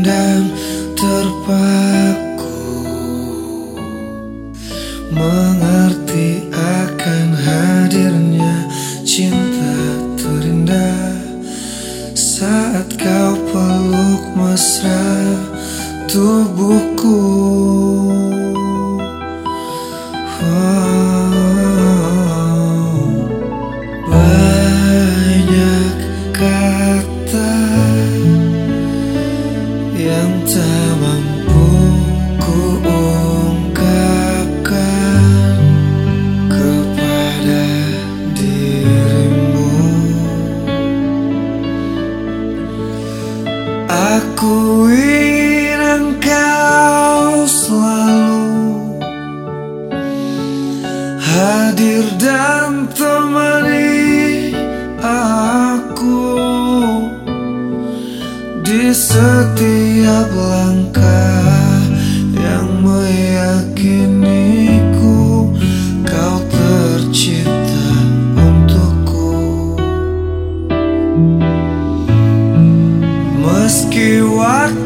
dan terpaku. Mengerti akan hadirnya cinta terindah. Saat kau peluk mesra tubuhku. Banyak yang tak Setiap langkah yang meyakiniku Kau tercipta untukku. Meski waktu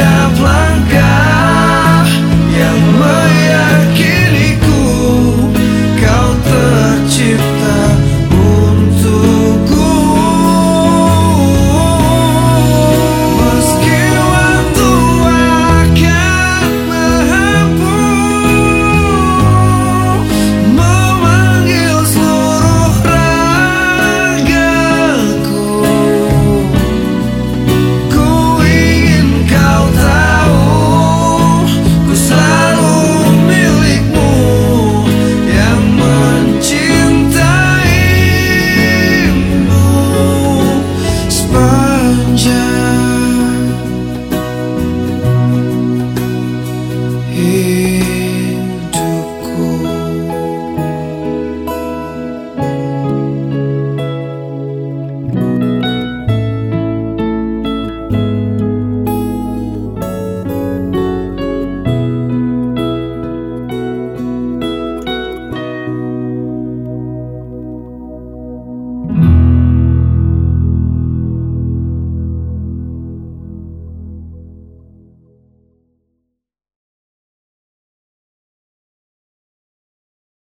of life.